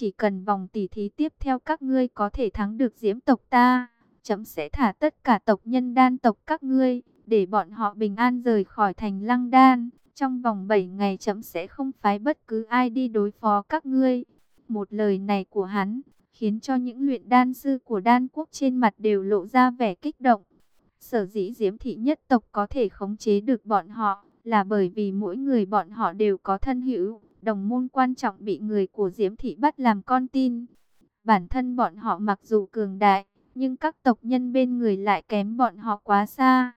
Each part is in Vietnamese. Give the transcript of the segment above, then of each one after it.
Chỉ cần vòng tỷ thí tiếp theo các ngươi có thể thắng được diễm tộc ta, chấm sẽ thả tất cả tộc nhân đan tộc các ngươi, để bọn họ bình an rời khỏi thành lăng đan. Trong vòng 7 ngày chấm sẽ không phái bất cứ ai đi đối phó các ngươi. Một lời này của hắn, khiến cho những luyện đan sư của đan quốc trên mặt đều lộ ra vẻ kích động. Sở dĩ diễm thị nhất tộc có thể khống chế được bọn họ, là bởi vì mỗi người bọn họ đều có thân hữu, đồng môn quan trọng bị người của diễm thị bắt làm con tin. Bản thân bọn họ mặc dù cường đại, nhưng các tộc nhân bên người lại kém bọn họ quá xa.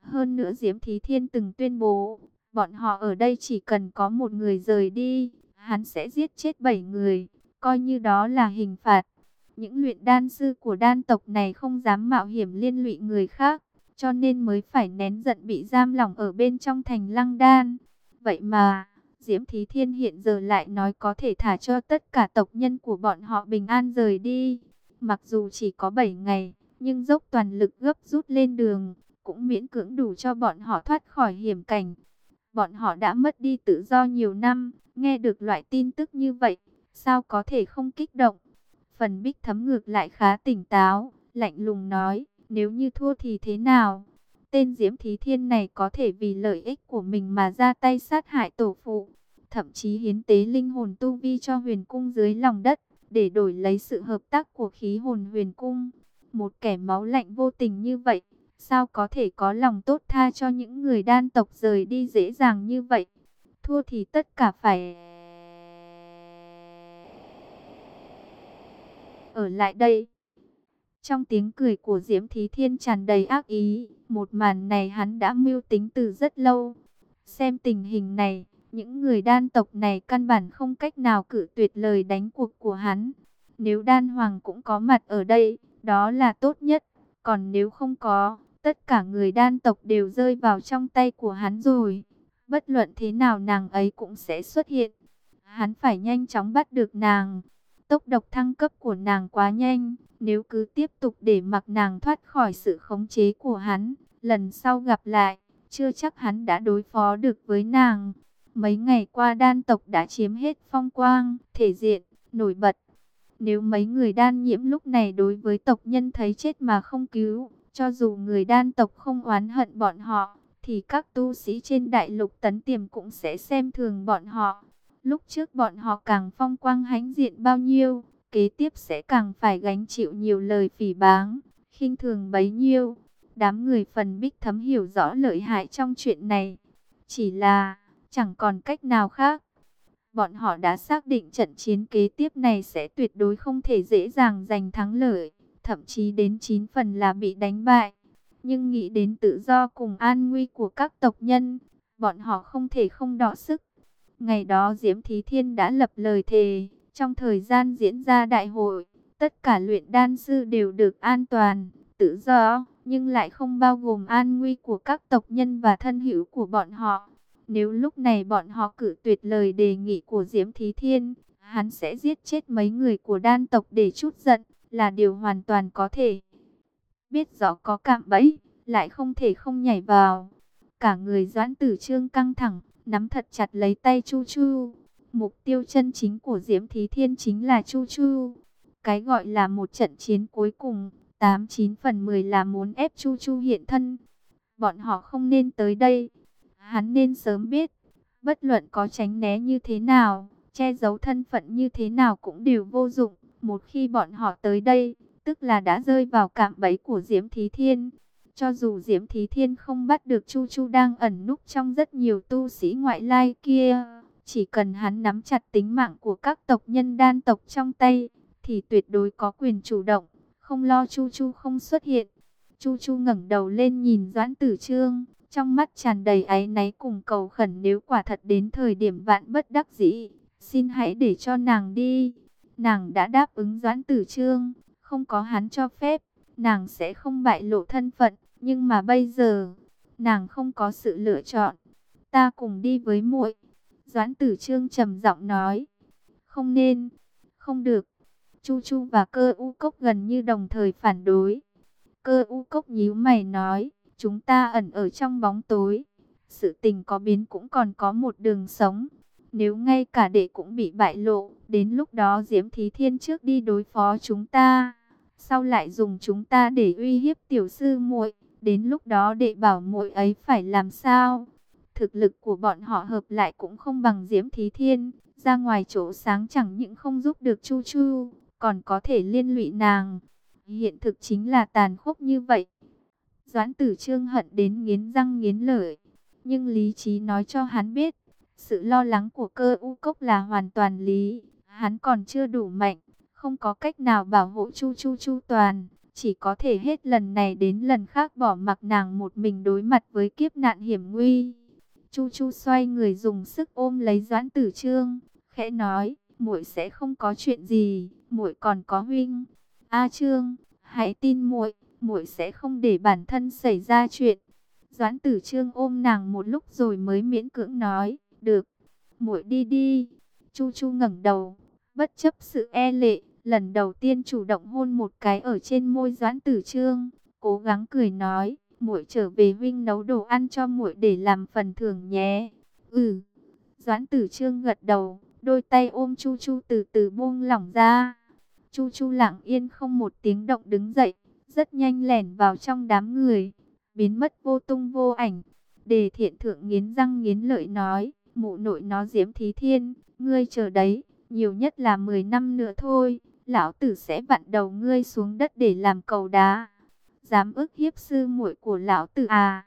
Hơn nữa Diễm Thí Thiên từng tuyên bố, bọn họ ở đây chỉ cần có một người rời đi, hắn sẽ giết chết bảy người, coi như đó là hình phạt. Những luyện đan sư của đan tộc này không dám mạo hiểm liên lụy người khác, cho nên mới phải nén giận bị giam lỏng ở bên trong thành lăng đan. Vậy mà, Diễm Thí Thiên hiện giờ lại nói có thể thả cho tất cả tộc nhân của bọn họ bình an rời đi. Mặc dù chỉ có 7 ngày, nhưng dốc toàn lực gấp rút lên đường, cũng miễn cưỡng đủ cho bọn họ thoát khỏi hiểm cảnh. Bọn họ đã mất đi tự do nhiều năm, nghe được loại tin tức như vậy, sao có thể không kích động. Phần bích thấm ngược lại khá tỉnh táo, lạnh lùng nói, nếu như thua thì thế nào? Tên Diễm Thí Thiên này có thể vì lợi ích của mình mà ra tay sát hại tổ phụ, thậm chí hiến tế linh hồn tu vi cho huyền cung dưới lòng đất để đổi lấy sự hợp tác của khí hồn huyền cung. Một kẻ máu lạnh vô tình như vậy, sao có thể có lòng tốt tha cho những người đan tộc rời đi dễ dàng như vậy? Thua thì tất cả phải... Ở lại đây. Trong tiếng cười của Diễm Thí Thiên tràn đầy ác ý, một màn này hắn đã mưu tính từ rất lâu. Xem tình hình này, những người đan tộc này căn bản không cách nào cử tuyệt lời đánh cuộc của hắn. Nếu đan hoàng cũng có mặt ở đây, đó là tốt nhất. Còn nếu không có, tất cả người đan tộc đều rơi vào trong tay của hắn rồi. Bất luận thế nào nàng ấy cũng sẽ xuất hiện. Hắn phải nhanh chóng bắt được nàng. Tốc độc thăng cấp của nàng quá nhanh. Nếu cứ tiếp tục để mặc nàng thoát khỏi sự khống chế của hắn, lần sau gặp lại, chưa chắc hắn đã đối phó được với nàng. Mấy ngày qua đan tộc đã chiếm hết phong quang, thể diện, nổi bật. Nếu mấy người đan nhiễm lúc này đối với tộc nhân thấy chết mà không cứu, cho dù người đan tộc không oán hận bọn họ, thì các tu sĩ trên đại lục tấn tiềm cũng sẽ xem thường bọn họ. Lúc trước bọn họ càng phong quang hãnh diện bao nhiêu, kế tiếp sẽ càng phải gánh chịu nhiều lời phỉ báng, khinh thường bấy nhiêu. Đám người phần bích thấm hiểu rõ lợi hại trong chuyện này. Chỉ là chẳng còn cách nào khác. Bọn họ đã xác định trận chiến kế tiếp này sẽ tuyệt đối không thể dễ dàng giành thắng lợi, thậm chí đến 9 phần là bị đánh bại. Nhưng nghĩ đến tự do cùng an nguy của các tộc nhân, bọn họ không thể không đọ sức. Ngày đó Diễm Thí Thiên đã lập lời thề, trong thời gian diễn ra đại hội, tất cả luyện đan sư đều được an toàn, tự do, nhưng lại không bao gồm an nguy của các tộc nhân và thân hữu của bọn họ. Nếu lúc này bọn họ cử tuyệt lời đề nghị của Diễm Thí Thiên, hắn sẽ giết chết mấy người của đan tộc để chút giận, là điều hoàn toàn có thể. Biết rõ có cạm bẫy, lại không thể không nhảy vào. Cả người doãn tử trương căng thẳng, nắm thật chặt lấy tay Chu Chu. Mục tiêu chân chính của Diễm Thí Thiên chính là Chu Chu. Cái gọi là một trận chiến cuối cùng, 89 phần 10 là muốn ép Chu Chu hiện thân. Bọn họ không nên tới đây. Hắn nên sớm biết, bất luận có tránh né như thế nào, che giấu thân phận như thế nào cũng đều vô dụng. Một khi bọn họ tới đây, tức là đã rơi vào cạm bẫy của Diễm Thí Thiên. Cho dù Diễm Thí Thiên không bắt được Chu Chu đang ẩn núp trong rất nhiều tu sĩ ngoại lai kia, chỉ cần hắn nắm chặt tính mạng của các tộc nhân đan tộc trong tay, thì tuyệt đối có quyền chủ động, không lo Chu Chu không xuất hiện. Chu Chu ngẩng đầu lên nhìn Doãn Tử Trương, trong mắt tràn đầy áy náy cùng cầu khẩn nếu quả thật đến thời điểm vạn bất đắc dĩ, xin hãy để cho nàng đi. Nàng đã đáp ứng Doãn Tử Trương, không có hắn cho phép, nàng sẽ không bại lộ thân phận, nhưng mà bây giờ, nàng không có sự lựa chọn. Ta cùng đi với muội. Doãn Tử Trương trầm giọng nói, không nên, không được. Chu Chu và Cơ U Cốc gần như đồng thời phản đối. Cơ U Cốc nhíu mày nói, Chúng ta ẩn ở trong bóng tối. Sự tình có biến cũng còn có một đường sống. Nếu ngay cả đệ cũng bị bại lộ, đến lúc đó Diễm Thí Thiên trước đi đối phó chúng ta, sau lại dùng chúng ta để uy hiếp tiểu sư muội, đến lúc đó đệ bảo muội ấy phải làm sao? Thực lực của bọn họ hợp lại cũng không bằng Diễm Thí Thiên, ra ngoài chỗ sáng chẳng những không giúp được Chu Chu, còn có thể liên lụy nàng. Hiện thực chính là tàn khốc như vậy. Doãn tử trương hận đến nghiến răng nghiến lợi, nhưng lý trí nói cho hắn biết, sự lo lắng của cơ u cốc là hoàn toàn lý, hắn còn chưa đủ mạnh, không có cách nào bảo hộ Chu Chu Chu toàn, chỉ có thể hết lần này đến lần khác bỏ mặc nàng một mình đối mặt với kiếp nạn hiểm nguy. Chu Chu xoay người dùng sức ôm lấy Doãn Tử Trương, khẽ nói, muội sẽ không có chuyện gì, muội còn có huynh. A Trương, hãy tin muội, muội sẽ không để bản thân xảy ra chuyện. Doãn Tử Trương ôm nàng một lúc rồi mới miễn cưỡng nói, được, muội đi đi. Chu Chu ngẩng đầu, bất chấp sự e lệ, lần đầu tiên chủ động hôn một cái ở trên môi Doãn Tử Trương, cố gắng cười nói, muội trở về huynh nấu đồ ăn cho muội để làm phần thưởng nhé. Ừ. Doãn Tử Trương gật đầu, đôi tay ôm Chu Chu từ từ buông lỏng ra. Chu Chu lặng yên không một tiếng động đứng dậy, rất nhanh lẻn vào trong đám người, biến mất vô tung vô ảnh. Đề thiện thượng nghiến răng nghiến lợi nói, mụ nội nó diễm thí thiên, ngươi chờ đấy, nhiều nhất là 10 năm nữa thôi, lão tử sẽ vặn đầu ngươi xuống đất để làm cầu đá. Dám ức hiếp sư muội của lão tử à?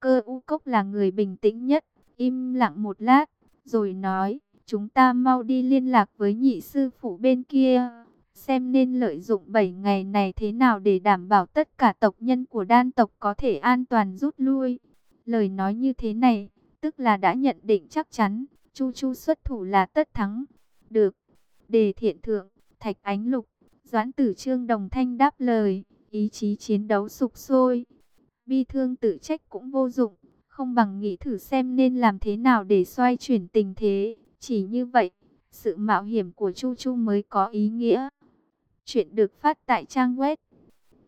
Cơ u cốc là người bình tĩnh nhất, im lặng một lát, rồi nói, chúng ta mau đi liên lạc với nhị sư phụ bên kia, xem nên lợi dụng 7 ngày này thế nào để đảm bảo tất cả tộc nhân của đan tộc có thể an toàn rút lui. Lời nói như thế này, tức là đã nhận định chắc chắn, Chu Chu xuất thủ là tất thắng. Được, đề thiện thượng, thạch ánh lục, doãn tử trương đồng thanh đáp lời, ý chí chiến đấu sục sôi. Bi thương tự trách cũng vô dụng, không bằng nghĩ thử xem nên làm thế nào để xoay chuyển tình thế. Chỉ như vậy, sự mạo hiểm của Chu Chu mới có ý nghĩa. Chuyện được phát tại trang web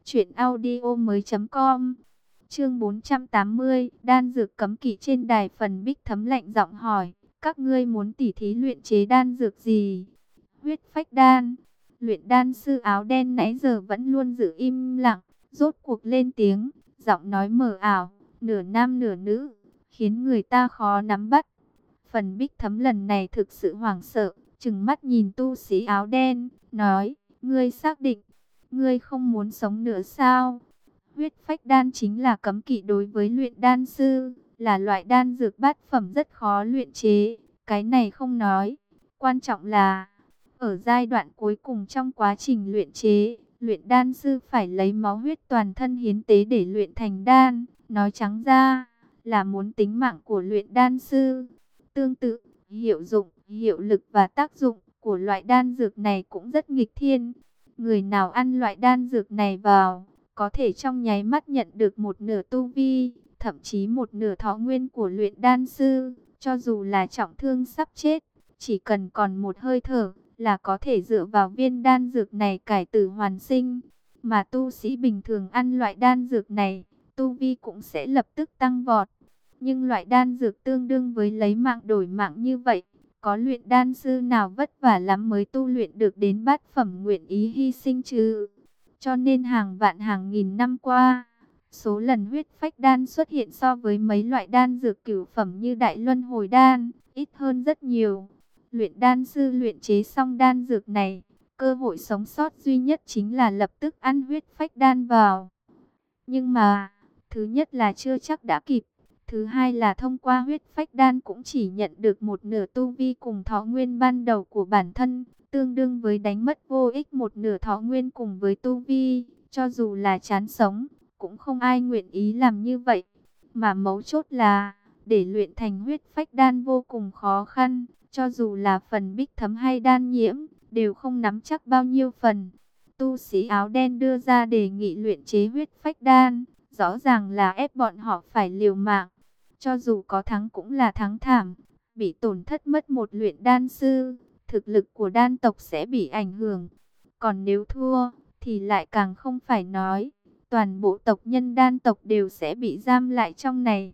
truyệnaudiomoi.com. Chương 480, đan dược cấm kỵ trên đài phần Bích Thấm lạnh giọng hỏi, các ngươi muốn tỉ thí luyện chế đan dược gì? Huyết phách đan. Luyện đan sư áo đen nãy giờ vẫn luôn giữ im lặng, rốt cuộc lên tiếng, giọng nói mờ ảo, nửa nam nửa nữ, khiến người ta khó nắm bắt. Phần bích thấm lần này thực sự hoảng sợ, chừng mắt nhìn tu sĩ áo đen, nói, ngươi xác định, ngươi không muốn sống nữa sao? Huyết phách đan chính là cấm kỵ đối với luyện đan sư, là loại đan dược bát phẩm rất khó luyện chế, cái này không nói. Quan trọng là, ở giai đoạn cuối cùng trong quá trình luyện chế, luyện đan sư phải lấy máu huyết toàn thân hiến tế để luyện thành đan, nói trắng ra, là muốn tính mạng của luyện đan sư. Tương tự, hiệu dụng, hiệu lực và tác dụng của loại đan dược này cũng rất nghịch thiên. Người nào ăn loại đan dược này vào, có thể trong nháy mắt nhận được một nửa tu vi, thậm chí một nửa thọ nguyên của luyện đan sư, cho dù là trọng thương sắp chết, chỉ cần còn một hơi thở là có thể dựa vào viên đan dược này cải tử hoàn sinh. Mà tu sĩ bình thường ăn loại đan dược này, tu vi cũng sẽ lập tức tăng vọt. Nhưng loại đan dược tương đương với lấy mạng đổi mạng như vậy, có luyện đan sư nào vất vả lắm mới tu luyện được đến bát phẩm nguyện ý hy sinh chứ? Cho nên hàng vạn hàng nghìn năm qua, số lần huyết phách đan xuất hiện so với mấy loại đan dược cửu phẩm như đại luân hồi đan, ít hơn rất nhiều. Luyện đan sư luyện chế xong đan dược này, cơ hội sống sót duy nhất chính là lập tức ăn huyết phách đan vào. Nhưng mà, thứ nhất là chưa chắc đã kịp. Thứ hai là thông qua huyết phách đan cũng chỉ nhận được một nửa tu vi cùng thọ nguyên ban đầu của bản thân, tương đương với đánh mất vô ích một nửa thọ nguyên cùng với tu vi, cho dù là chán sống, cũng không ai nguyện ý làm như vậy. Mà mấu chốt là, để luyện thành huyết phách đan vô cùng khó khăn, cho dù là phần bích thấm hay đan nhiễm, đều không nắm chắc bao nhiêu phần. Tu sĩ áo đen đưa ra đề nghị luyện chế huyết phách đan, rõ ràng là ép bọn họ phải liều mạng. Cho dù có thắng cũng là thắng thảm, bị tổn thất mất một luyện đan sư, thực lực của đan tộc sẽ bị ảnh hưởng. Còn nếu thua, thì lại càng không phải nói, toàn bộ tộc nhân đan tộc đều sẽ bị giam lại trong này.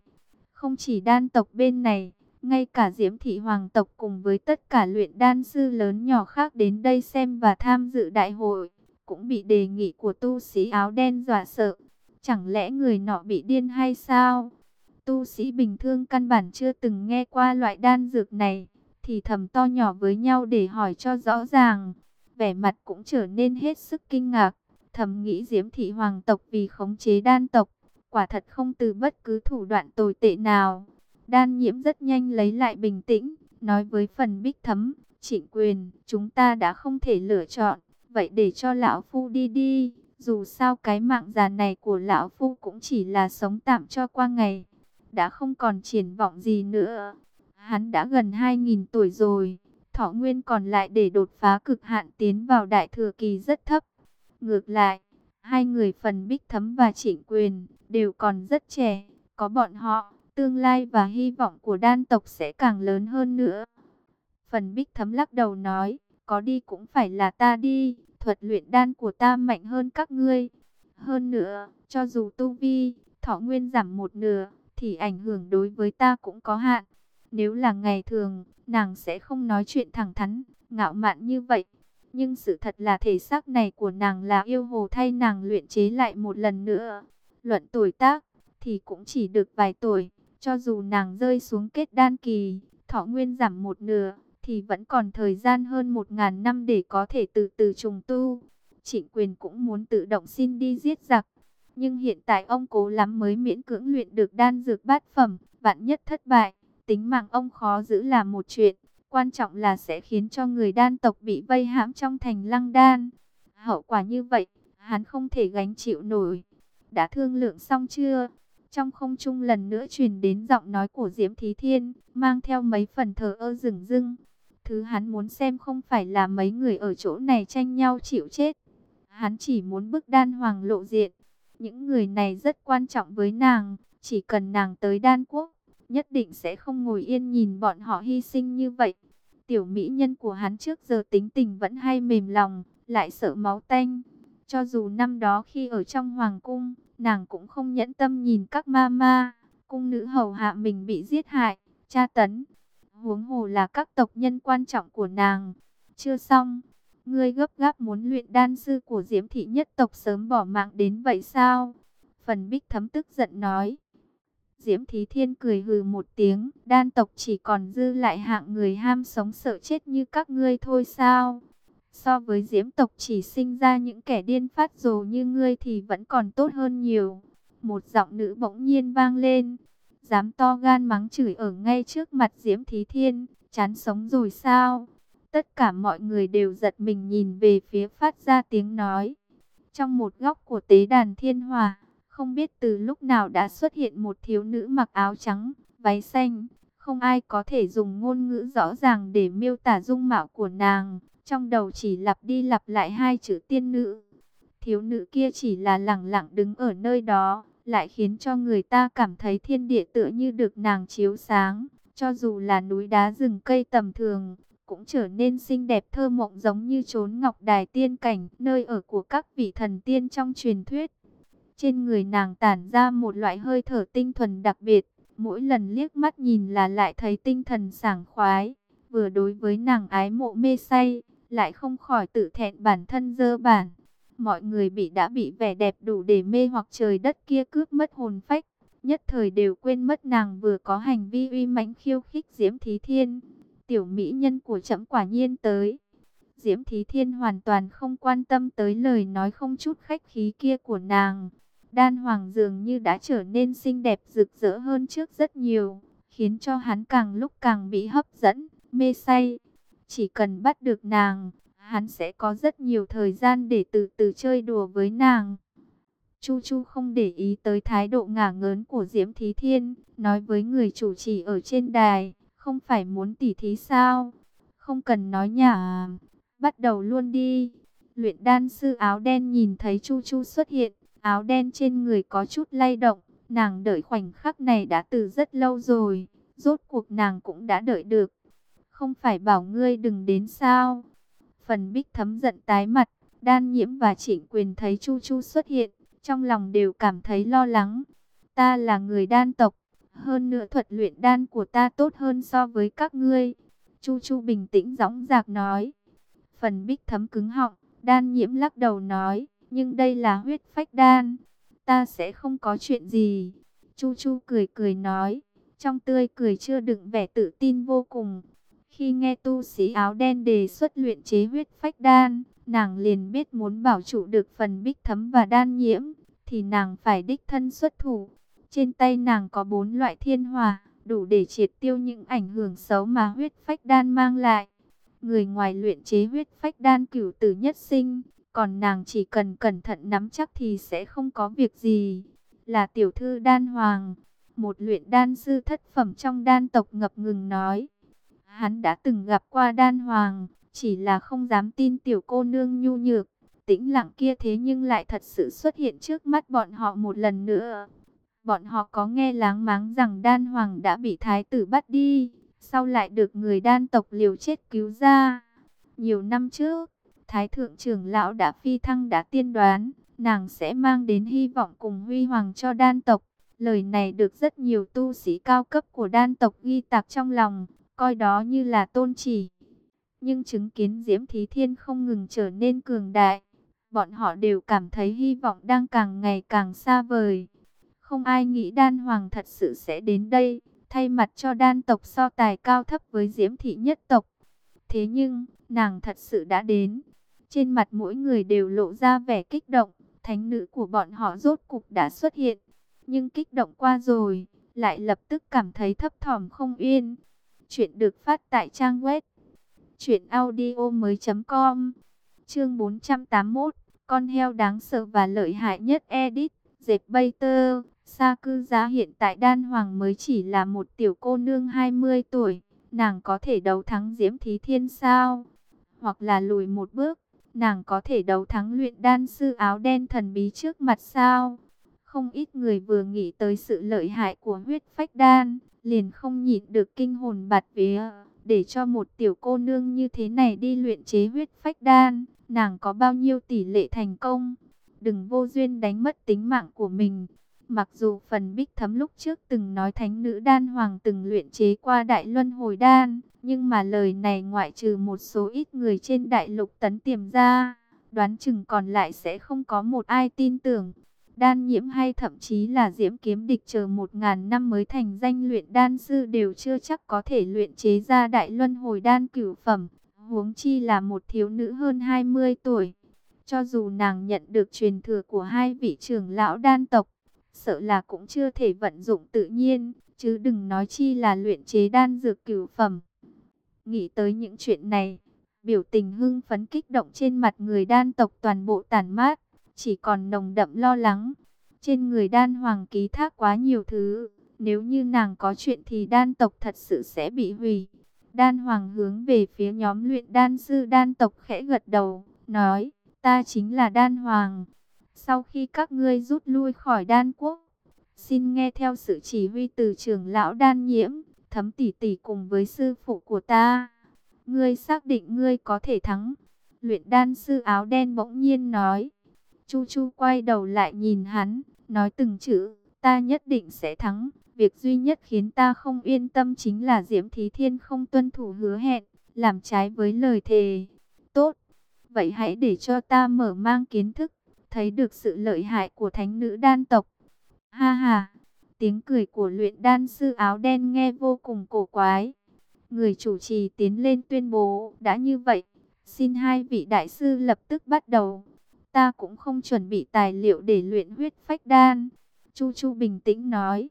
Không chỉ đan tộc bên này, ngay cả Diễm Thị Hoàng tộc cùng với tất cả luyện đan sư lớn nhỏ khác đến đây xem và tham dự đại hội, cũng bị đề nghị của tu sĩ áo đen dọa sợ. Chẳng lẽ người nọ bị điên hay sao? Tu sĩ bình thường căn bản chưa từng nghe qua loại đan dược này, thì thầm to nhỏ với nhau để hỏi cho rõ ràng. Vẻ mặt cũng trở nên hết sức kinh ngạc, thầm nghĩ Diễm Thị Hoàng tộc vì khống chế đan tộc, quả thật không từ bất cứ thủ đoạn tồi tệ nào. Đan nhiễm rất nhanh lấy lại bình tĩnh, nói với phần bích thấm, trịnh quyền, chúng ta đã không thể lựa chọn, vậy để cho lão phu đi đi, dù sao cái mạng già này của lão phu cũng chỉ là sống tạm cho qua ngày, đã không còn triển vọng gì nữa. Hắn đã gần 2.000 tuổi rồi, thọ nguyên còn lại để đột phá cực hạn tiến vào đại thừa kỳ rất thấp. Ngược lại, hai người phần bích thấm và trịnh quyền đều còn rất trẻ, có bọn họ tương lai và hy vọng của đan tộc sẽ càng lớn hơn nữa. Phần bích thấm lắc đầu nói, có đi cũng phải là ta đi, thuật luyện đan của ta mạnh hơn các ngươi. Hơn nữa, cho dù tu vi, thọ nguyên giảm một nửa, thì ảnh hưởng đối với ta cũng có hạn. Nếu là ngày thường, nàng sẽ không nói chuyện thẳng thắn, ngạo mạn như vậy. Nhưng sự thật là thể xác này của nàng là yêu hồ thay nàng luyện chế lại một lần nữa. Luận tuổi tác, thì cũng chỉ được vài tuổi. Cho dù nàng rơi xuống kết đan kỳ, thọ nguyên giảm một nửa, thì vẫn còn thời gian hơn một ngàn năm để có thể từ từ trùng tu. Trịnh quyền cũng muốn tự động xin đi giết giặc. Nhưng hiện tại ông cố lắm mới miễn cưỡng luyện được đan dược bát phẩm, vạn nhất thất bại. Tính mạng ông khó giữ là một chuyện, quan trọng là sẽ khiến cho người đan tộc bị vây hãm trong thành lăng đan. Hậu quả như vậy, hắn không thể gánh chịu nổi. Đã thương lượng xong chưa? Trong không trung lần nữa truyền đến giọng nói của Diễm Thí Thiên, mang theo mấy phần thờ ơ rừng rưng. Thứ hắn muốn xem không phải là mấy người ở chỗ này tranh nhau chịu chết. Hắn chỉ muốn bức đan hoàng lộ diện. Những người này rất quan trọng với nàng, chỉ cần nàng tới đan quốc, nhất định sẽ không ngồi yên nhìn bọn họ hy sinh như vậy. Tiểu mỹ nhân của hắn trước giờ tính tình vẫn hay mềm lòng, lại sợ máu tanh. Cho dù năm đó khi ở trong hoàng cung, nàng cũng không nhẫn tâm nhìn các ma ma, cung nữ hầu hạ mình bị giết hại, tra tấn. Huống hồ là các tộc nhân quan trọng của nàng. Chưa xong, ngươi gấp gáp muốn luyện đan sư của Diễm thị nhất tộc sớm bỏ mạng đến vậy sao? Phần Bích thấm tức giận nói. Diễm Thí Thiên cười hừ một tiếng, đan tộc chỉ còn dư lại hạng người ham sống sợ chết như các ngươi thôi sao? So với diễm tộc chỉ sinh ra những kẻ điên phát rồ như ngươi thì vẫn còn tốt hơn nhiều. Một giọng nữ bỗng nhiên vang lên. Dám to gan mắng chửi ở ngay trước mặt diễm thí thiên. Chán sống rồi sao? Tất cả mọi người đều giật mình nhìn về phía phát ra tiếng nói. Trong một góc của tế đàn thiên hòa, không biết từ lúc nào đã xuất hiện một thiếu nữ mặc áo trắng, váy xanh. Không ai có thể dùng ngôn ngữ rõ ràng để miêu tả dung mạo của nàng. Trong đầu chỉ lặp đi lặp lại hai chữ tiên nữ. Thiếu nữ kia chỉ là lẳng lặng đứng ở nơi đó, lại khiến cho người ta cảm thấy thiên địa tựa như được nàng chiếu sáng. Cho dù là núi đá rừng cây tầm thường, cũng trở nên xinh đẹp thơ mộng giống như chốn ngọc đài tiên cảnh, nơi ở của các vị thần tiên trong truyền thuyết. Trên người nàng tản ra một loại hơi thở tinh thuần đặc biệt, mỗi lần liếc mắt nhìn là lại thấy tinh thần sảng khoái, vừa đối với nàng ái mộ mê say, lại không khỏi tự thẹn bản thân dơ bản. Mọi người bị đã bị vẻ đẹp đủ để mê hoặc trời đất kia cướp mất hồn phách, nhất thời đều quên mất nàng vừa có hành vi uy mãnh khiêu khích Diễm Thí Thiên. Tiểu mỹ nhân của trẫm quả nhiên tới. Diễm Thí Thiên hoàn toàn không quan tâm tới lời nói không chút khách khí kia của nàng. Đan Hoàng dường như đã trở nên xinh đẹp rực rỡ hơn trước rất nhiều, khiến cho hắn càng lúc càng bị hấp dẫn, mê say. Chỉ cần bắt được nàng, hắn sẽ có rất nhiều thời gian để từ từ chơi đùa với nàng. Chu Chu không để ý tới thái độ ngả ngớn của Diễm Thí Thiên, nói với người chủ trì ở trên đài, không phải muốn tỉ thí sao? Không cần nói nhả, bắt đầu luôn đi. Luyện đan sư áo đen nhìn thấy Chu Chu xuất hiện, áo đen trên người có chút lay động, nàng đợi khoảnh khắc này đã từ rất lâu rồi, rốt cuộc nàng cũng đã đợi được không phải bảo ngươi đừng đến sao. Phần bích thấm giận tái mặt, đan nhiễm và trịnh quyền thấy Chu Chu xuất hiện, trong lòng đều cảm thấy lo lắng. Ta là người đan tộc, Hơn nữa thuật luyện đan của ta tốt hơn so với các ngươi. Chu Chu bình tĩnh dõng dạc nói. Phần bích thấm cứng họng, đan nhiễm lắc đầu nói, nhưng đây là huyết phách đan, ta sẽ không có chuyện gì. Chu Chu cười cười nói, trong tươi cười chưa đựng vẻ tự tin vô cùng. Khi nghe tu sĩ áo đen đề xuất luyện chế huyết phách đan, nàng liền biết muốn bảo trụ được phần bích thấm và đan nhiễm, thì nàng phải đích thân xuất thủ. Trên tay nàng có bốn loại thiên hòa đủ để triệt tiêu những ảnh hưởng xấu mà huyết phách đan mang lại. Người ngoài luyện chế huyết phách đan cửu tử nhất sinh, còn nàng chỉ cần cẩn thận nắm chắc thì sẽ không có việc gì. Là tiểu thư đan hoàng, một luyện đan sư thất phẩm trong đan tộc ngập ngừng nói. Hắn đã từng gặp qua đan hoàng, chỉ là không dám tin tiểu cô nương nhu nhược, tĩnh lặng kia thế nhưng lại thật sự xuất hiện trước mắt bọn họ một lần nữa. Bọn họ có nghe láng máng rằng đan hoàng đã bị thái tử bắt đi, sau lại được người đan tộc liều chết cứu ra. Nhiều năm trước, thái thượng trưởng lão đã phi thăng đã tiên đoán, nàng sẽ mang đến hy vọng cùng huy hoàng cho đan tộc. Lời này được rất nhiều tu sĩ cao cấp của đan tộc ghi tạc trong lòng, coi đó như là tôn chỉ. Nhưng chứng kiến Diễm Thí Thiên không ngừng trở nên cường đại, bọn họ đều cảm thấy hy vọng đang càng ngày càng xa vời. Không ai nghĩ đan hoàng thật sự sẽ đến đây, thay mặt cho đan tộc so tài cao thấp với Diễm Thị nhất tộc. Thế nhưng, nàng thật sự đã đến. Trên mặt mỗi người đều lộ ra vẻ kích động, thánh nữ của bọn họ rốt cục đã xuất hiện. Nhưng kích động qua rồi, lại lập tức cảm thấy thấp thỏm không yên. Chuyện được phát tại trang web truyệnaudiomoi.com. Chương 481, con heo đáng sợ và lợi hại nhất edit, dẹp bay tơ. Sa cư giá hiện tại đan hoàng mới chỉ là một tiểu cô nương 20 tuổi, nàng có thể đấu thắng Diễm Thí Thiên sao? Hoặc là lùi một bước, nàng có thể đấu thắng luyện đan sư áo đen thần bí trước mặt sao? Không ít người vừa nghĩ tới sự lợi hại của huyết phách đan, liền không nhịn được kinh hồn bạt vía. Để cho một tiểu cô nương như thế này đi luyện chế huyết phách đan, nàng có bao nhiêu tỷ lệ thành công? Đừng vô duyên đánh mất tính mạng của mình. Mặc dù phần bích thấm lúc trước từng nói thánh nữ đan hoàng từng luyện chế qua đại luân hồi đan, nhưng mà lời này ngoại trừ một số ít người trên đại lục tấn tiềm ra, đoán chừng còn lại sẽ không có một ai tin tưởng. Đan nhiễm hay thậm chí là diễm kiếm địch chờ một ngàn năm mới thành danh luyện đan sư đều chưa chắc có thể luyện chế ra đại luân hồi đan cửu phẩm, huống chi là một thiếu nữ hơn 20 tuổi. Cho dù nàng nhận được truyền thừa của hai vị trưởng lão đan tộc, sợ là cũng chưa thể vận dụng tự nhiên, chứ đừng nói chi là luyện chế đan dược cửu phẩm. Nghĩ tới những chuyện này, biểu tình hưng phấn kích động trên mặt người đan tộc toàn bộ tàn mát, chỉ còn nồng đậm lo lắng. Trên người đan hoàng ký thác quá nhiều thứ, nếu như nàng có chuyện thì đan tộc thật sự sẽ bị hủy. Đan hoàng hướng về phía nhóm luyện đan sư đan tộc khẽ gật đầu, nói, ta chính là đan hoàng. Sau khi các ngươi rút lui khỏi đan quốc, xin nghe theo sự chỉ huy từ trưởng lão đan nhiễm, thấm tỷ tỷ cùng với sư phụ của ta. Ngươi xác định ngươi có thể thắng. Luyện đan sư áo đen bỗng nhiên nói. Chu Chu quay đầu lại nhìn hắn, nói từng chữ, ta nhất định sẽ thắng. Việc duy nhất khiến ta không yên tâm chính là Diễm Thí Thiên không tuân thủ hứa hẹn, làm trái với lời thề. Tốt, vậy hãy để cho ta mở mang kiến thức thấy được sự lợi hại của thánh nữ đan tộc. Ha ha, tiếng cười của luyện đan sư áo đen nghe vô cùng cổ quái. Người chủ trì tiến lên tuyên bố, đã như vậy, xin hai vị đại sư lập tức bắt đầu. Ta cũng không chuẩn bị tài liệu để luyện huyết phách đan. Chu Chu bình tĩnh nói.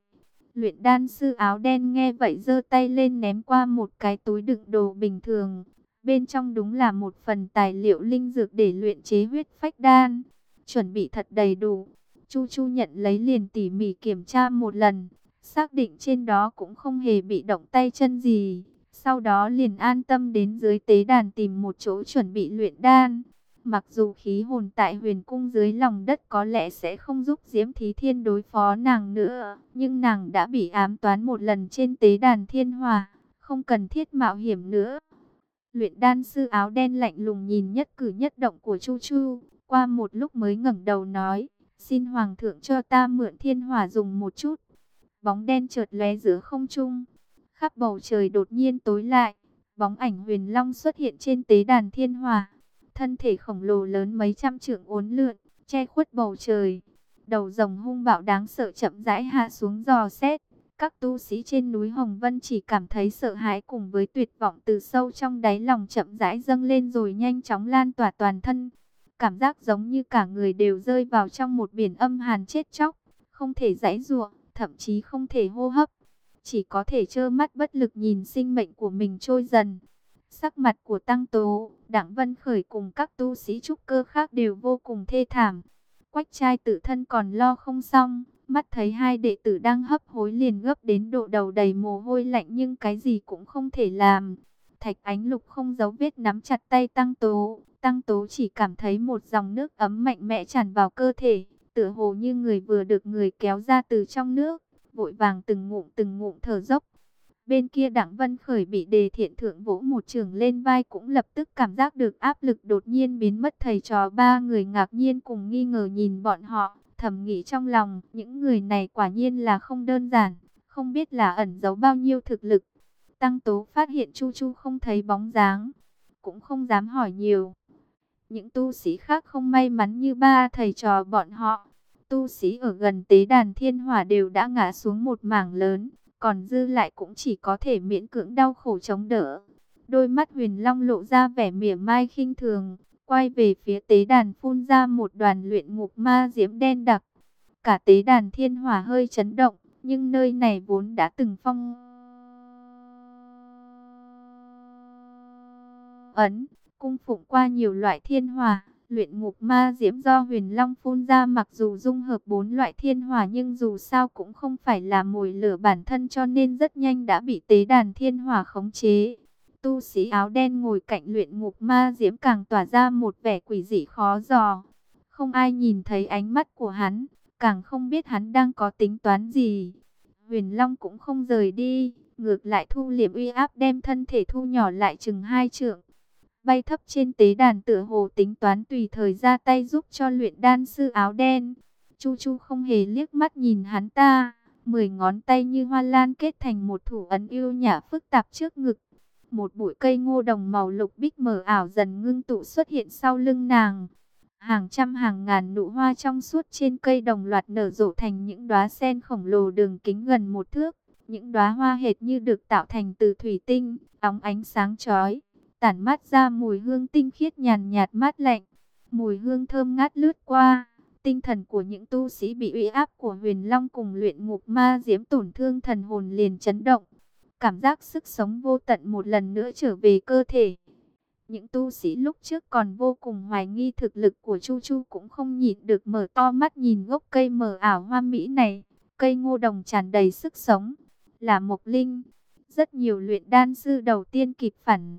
Luyện đan sư áo đen nghe vậy giơ tay lên ném qua một cái túi đựng đồ bình thường. Bên trong đúng là một phần tài liệu linh dược để luyện chế huyết phách đan chuẩn bị thật đầy đủ. Chu Chu nhận lấy liền tỉ mỉ kiểm tra một lần, xác định trên đó cũng không hề bị động tay chân gì. Sau đó liền an tâm đến dưới tế đàn tìm một chỗ chuẩn bị luyện đan. Mặc dù khí hồn tại huyền cung dưới lòng đất có lẽ sẽ không giúp Diễm Thí Thiên đối phó nàng nữa, nhưng nàng đã bị ám toán một lần trên tế đàn thiên hòa, không cần thiết mạo hiểm nữa. Luyện đan sư áo đen lạnh lùng nhìn nhất cử nhất động của Chu Chu, qua một lúc mới ngẩng đầu nói, xin Hoàng thượng cho ta mượn thiên hòa dùng một chút. bóng đen chợt lóe giữa không trung. Khắp bầu trời đột nhiên tối lại, bóng ảnh huyền long xuất hiện trên tế đàn thiên hòa Thân thể khổng lồ lớn mấy trăm trượng uốn lượn, che khuất bầu trời. Đầu rồng hung bạo đáng sợ chậm rãi hạ xuống dò xét. Các tu sĩ trên núi Hồng Vân chỉ cảm thấy sợ hãi cùng với tuyệt vọng từ sâu trong đáy lòng chậm rãi dâng lên rồi nhanh chóng lan tỏa toàn thân. Cảm giác giống như cả người đều rơi vào trong một biển âm hàn chết chóc, không thể giãy giụa, thậm chí không thể hô hấp. Chỉ có thể trơ mắt bất lực nhìn sinh mệnh của mình trôi dần. Sắc mặt của Tăng Tố, Đặng Vân Khởi cùng các tu sĩ trúc cơ khác đều vô cùng thê thảm. Quách trai tự thân còn lo không xong, mắt thấy hai đệ tử đang hấp hối liền gấp đến độ đầu đầy mồ hôi lạnh nhưng cái gì cũng không thể làm. Thạch ánh lục không giấu vết nắm chặt tay Tăng Tố, Tăng Tố chỉ cảm thấy một dòng nước ấm mạnh mẽ tràn vào cơ thể, tựa hồ như người vừa được người kéo ra từ trong nước, vội vàng từng ngụm từng ngụm thở dốc. Bên kia Đặng Vân Khởi bị đề thiện thượng vỗ một trường lên vai cũng lập tức cảm giác được áp lực đột nhiên biến mất thầy trò ba người ngạc nhiên cùng nghi ngờ nhìn bọn họ, thầm nghĩ trong lòng, những người này quả nhiên là không đơn giản, không biết là ẩn giấu bao nhiêu thực lực. Tăng Tố phát hiện Chu Chu không thấy bóng dáng, cũng không dám hỏi nhiều. Những tu sĩ khác không may mắn như ba thầy trò bọn họ. Tu sĩ ở gần tế đàn thiên hỏa đều đã ngã xuống một mảng lớn, còn dư lại cũng chỉ có thể miễn cưỡng đau khổ chống đỡ. Đôi mắt huyền long lộ ra vẻ mỉa mai khinh thường, quay về phía tế đàn phun ra một đoàn luyện ngục ma diễm đen đặc. Cả tế đàn thiên hỏa hơi chấn động, nhưng nơi này vốn đã từng phong ấn, cung phụng qua nhiều loại thiên hỏa. Luyện ngục ma diễm do huyền long phun ra mặc dù dung hợp bốn loại thiên hỏa nhưng dù sao cũng không phải là mồi lửa bản thân cho nên rất nhanh đã bị tế đàn thiên hỏa khống chế. Tu sĩ áo đen ngồi cạnh luyện ngục ma diễm càng tỏa ra một vẻ quỷ dị khó dò. Không ai nhìn thấy ánh mắt của hắn, càng không biết hắn đang có tính toán gì. Huyền Long cũng không rời đi, ngược lại thu liệm uy áp đem thân thể thu nhỏ lại chừng hai trượng bay thấp trên tế đàn tựa hồ tính toán tùy thời ra tay giúp cho luyện đan sư áo đen. Chu Chu không hề liếc mắt nhìn hắn ta, mười ngón tay như hoa lan kết thành một thủ ấn yêu nhã phức tạp trước ngực. Một bụi cây ngô đồng màu lục bích mờ ảo dần ngưng tụ xuất hiện sau lưng nàng. Hàng trăm hàng ngàn nụ hoa trong suốt trên cây đồng loạt nở rộ thành những đóa sen khổng lồ đường kính gần một thước. Những đóa hoa hệt như được tạo thành từ thủy tinh, óng ánh sáng chói tản mát ra mùi hương tinh khiết nhàn nhạt mát lạnh. Mùi hương thơm ngát lướt qua, tinh thần của những tu sĩ bị uy áp của huyền long cùng luyện ngục ma diễm tổn thương thần hồn liền chấn động. Cảm giác sức sống vô tận một lần nữa trở về cơ thể. Những tu sĩ lúc trước còn vô cùng hoài nghi thực lực của Chu Chu cũng không nhịn được mở to mắt nhìn gốc cây mờ ảo hoa mỹ này. Cây ngô đồng tràn đầy sức sống, là mộc linh. Rất nhiều luyện đan sư đầu tiên kịp phản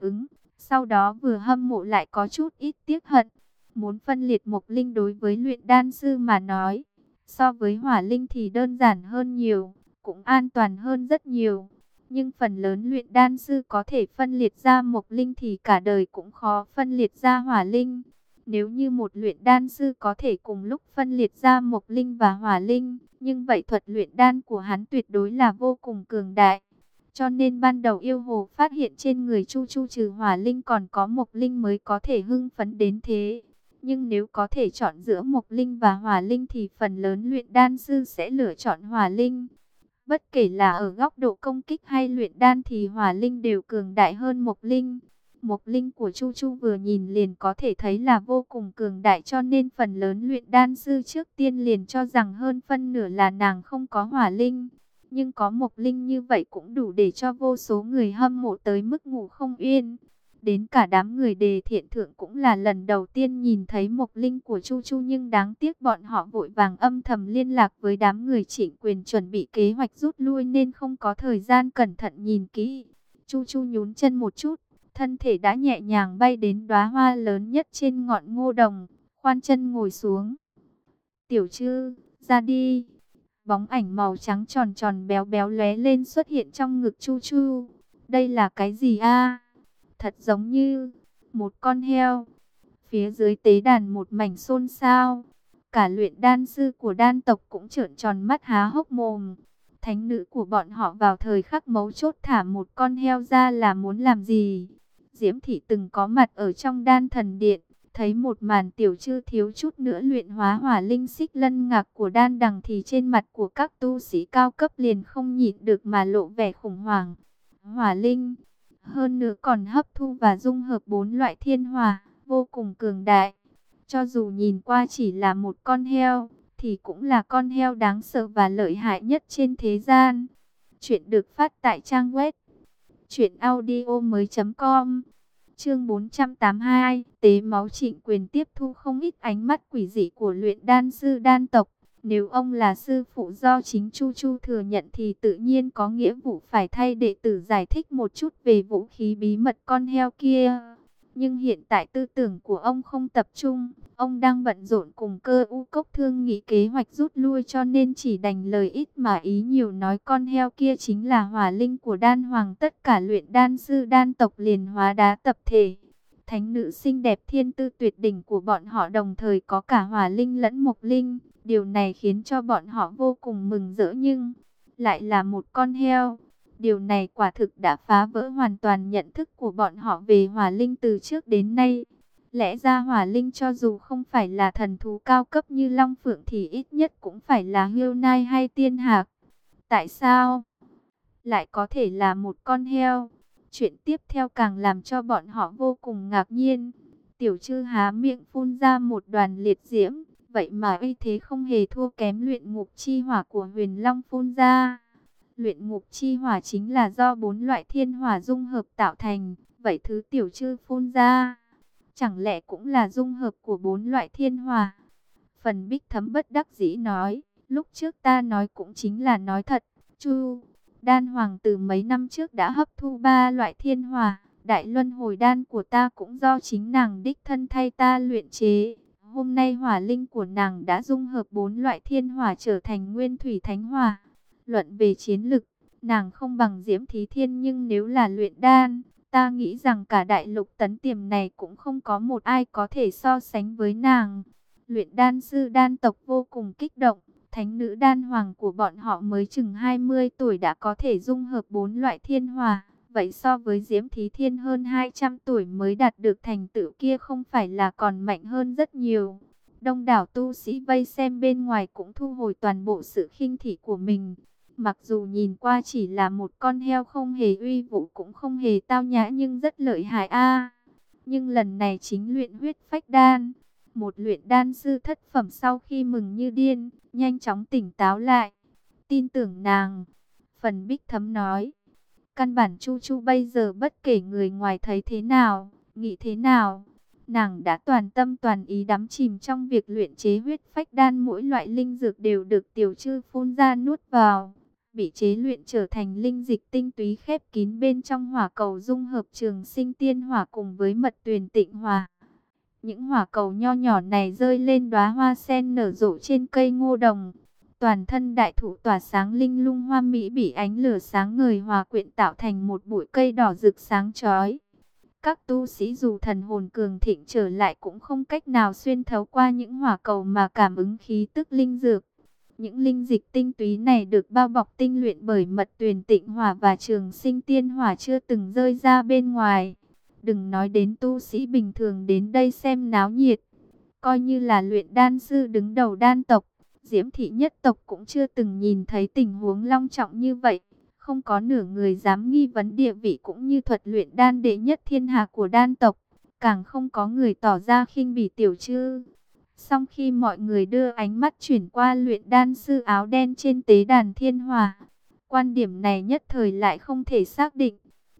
ứng, sau đó vừa hâm mộ lại có chút ít tiếc hận. Muốn phân liệt mộc linh đối với luyện đan sư mà nói, so với hỏa linh thì đơn giản hơn nhiều, cũng an toàn hơn rất nhiều. Nhưng phần lớn luyện đan sư có thể phân liệt ra mộc linh thì cả đời cũng khó phân liệt ra hỏa linh. Nếu như một luyện đan sư có thể cùng lúc phân liệt ra mộc linh và hỏa linh, nhưng vậy thuật luyện đan của hắn tuyệt đối là vô cùng cường đại. Cho nên ban đầu yêu hồ phát hiện trên người Chu Chu trừ hỏa linh còn có mộc linh mới có thể hưng phấn đến thế. Nhưng nếu có thể chọn giữa mộc linh và hỏa linh thì phần lớn luyện đan sư sẽ lựa chọn hỏa linh. Bất kể là ở góc độ công kích hay luyện đan thì hỏa linh đều cường đại hơn mộc linh. Mộc linh của Chu Chu vừa nhìn liền có thể thấy là vô cùng cường đại cho nên phần lớn luyện đan sư trước tiên liền cho rằng hơn phân nửa là nàng không có hỏa linh. Nhưng có Mộc Linh như vậy cũng đủ để cho vô số người hâm mộ tới mức ngủ không yên. Đến cả đám người đề thiện thượng cũng là lần đầu tiên nhìn thấy Mộc Linh của Chu Chu nhưng đáng tiếc bọn họ vội vàng âm thầm liên lạc với đám người chỉnh quyền chuẩn bị kế hoạch rút lui nên không có thời gian cẩn thận nhìn kỹ. Chu Chu nhún chân một chút, thân thể đã nhẹ nhàng bay đến đóa hoa lớn nhất trên ngọn ngô đồng, khoan chân ngồi xuống. Tiểu Trư, ra đi. Bóng ảnh màu trắng tròn tròn béo béo lóe lên xuất hiện trong ngực Chu Chu. Đây là cái gì a? Thật giống như một con heo. Phía dưới tế đàn một mảnh xôn xao. cả luyện đan sư của đan tộc cũng trợn tròn mắt há hốc mồm. Thánh nữ của bọn họ vào thời khắc mấu chốt thả một con heo ra là muốn làm gì? Diễm thị từng có mặt ở trong đan thần điện, thấy một màn tiểu chư thiếu chút nữa luyện hóa hỏa linh xích lân ngạc của đan đằng thì trên mặt của các tu sĩ cao cấp liền không nhịn được mà lộ vẻ khủng hoảng. Hỏa linh, hơn nữa còn hấp thu và dung hợp bốn loại thiên hỏa, vô cùng cường đại. Cho dù nhìn qua chỉ là một con heo, thì cũng là con heo đáng sợ và lợi hại nhất trên thế gian. Chuyện được phát tại trang web truyệnaudiomoi.com. Chương 482, tế máu Trịnh Quyền tiếp thu không ít ánh mắt quỷ dị của luyện đan sư đan tộc. Nếu ông là sư phụ do chính Chu Chu thừa nhận thì tự nhiên có nghĩa vụ phải thay đệ tử giải thích một chút về vũ khí bí mật con heo kia. Nhưng hiện tại tư tưởng của ông không tập trung, ông đang bận rộn cùng cơ u cốc thương nghĩ kế hoạch rút lui cho nên chỉ đành lời ít mà ý nhiều nói con heo kia chính là hỏa linh của đan hoàng tất cả luyện đan sư đan tộc liền hóa đá tập thể. Thánh nữ xinh đẹp thiên tư tuyệt đỉnh của bọn họ đồng thời có cả hỏa linh lẫn mộc linh, điều này khiến cho bọn họ vô cùng mừng rỡ nhưng lại là một con heo. Điều này quả thực đã phá vỡ hoàn toàn nhận thức của bọn họ về hỏa linh từ trước đến nay. Lẽ ra hỏa linh cho dù không phải là thần thú cao cấp như Long Phượng thì ít nhất cũng phải là hươu nai hay tiên hạc. Tại sao? Lại có thể là một con heo. Chuyện tiếp theo càng làm cho bọn họ vô cùng ngạc nhiên. Tiểu chư há miệng phun ra một đoàn liệt diễm. Vậy mà uy thế không hề thua kém luyện ngục chi hỏa của huyền Long phun ra. Luyện ngục chi hỏa chính là do bốn loại thiên hỏa dung hợp tạo thành. Vậy thứ tiểu chư phun ra, chẳng lẽ cũng là dung hợp của bốn loại thiên hỏa? Phần bích thấm bất đắc dĩ nói, lúc trước ta nói cũng chính là nói thật. Chu, đan hoàng từ mấy năm trước đã hấp thu ba loại thiên hỏa. Đại luân hồi đan của ta cũng do chính nàng đích thân thay ta luyện chế. Hôm nay hỏa linh của nàng đã dung hợp bốn loại thiên hỏa trở thành nguyên thủy thánh hỏa. Luận về chiến lực, nàng không bằng Diễm Thí Thiên nhưng nếu là luyện đan, ta nghĩ rằng cả đại lục tấn tiềm này cũng không có một ai có thể so sánh với nàng. Luyện đan sư đan tộc vô cùng kích động, thánh nữ đan hoàng của bọn họ mới chừng 20 tuổi đã có thể dung hợp bốn loại thiên hòa. Vậy so với Diễm Thí Thiên hơn 200 tuổi mới đạt được thành tựu kia không phải là còn mạnh hơn rất nhiều. Đông đảo tu sĩ vây xem bên ngoài cũng thu hồi toàn bộ sự khinh thị của mình. Mặc dù nhìn qua chỉ là một con heo không hề uy vũ cũng không hề tao nhã nhưng rất lợi hại a. nhưng lần này chính luyện huyết phách đan. Một luyện đan sư thất phẩm sau khi mừng như điên, nhanh chóng tỉnh táo lại. Tin tưởng nàng. Phần bích thấm nói. Căn bản Chu Chu bây giờ bất kể người ngoài thấy thế nào, nghĩ thế nào. Nàng đã toàn tâm toàn ý đắm chìm trong việc luyện chế huyết phách đan mỗi loại linh dược đều được tiểu chư phun ra nuốt vào bị chế luyện trở thành linh dịch tinh túy khép kín bên trong hỏa cầu dung hợp trường sinh tiên hỏa cùng với mật tuyền tịnh hỏa. Những hỏa cầu nho nhỏ này rơi lên đóa hoa sen nở rộ trên cây ngô đồng. Toàn thân đại thụ tỏa sáng linh lung hoa mỹ bị ánh lửa sáng ngời hòa quyện tạo thành một bụi cây đỏ rực sáng chói. Các tu sĩ dù thần hồn cường thịnh trở lại cũng không cách nào xuyên thấu qua những hỏa cầu mà cảm ứng khí tức linh dược. Những linh dịch tinh túy này được bao bọc tinh luyện bởi mật tuyền tịnh hỏa và trường sinh tiên hỏa chưa từng rơi ra bên ngoài. Đừng nói đến tu sĩ bình thường đến đây xem náo nhiệt. Coi như là luyện đan sư đứng đầu đan tộc, diễm thị nhất tộc cũng chưa từng nhìn thấy tình huống long trọng như vậy. Không có nửa người dám nghi vấn địa vị cũng như thuật luyện đan đệ nhất thiên hạ của đan tộc. Càng không có người tỏ ra khinh bỉ tiểu chư. Xong khi mọi người đưa ánh mắt chuyển qua luyện đan sư áo đen trên tế đàn thiên hòa, quan điểm này nhất thời lại không thể xác định.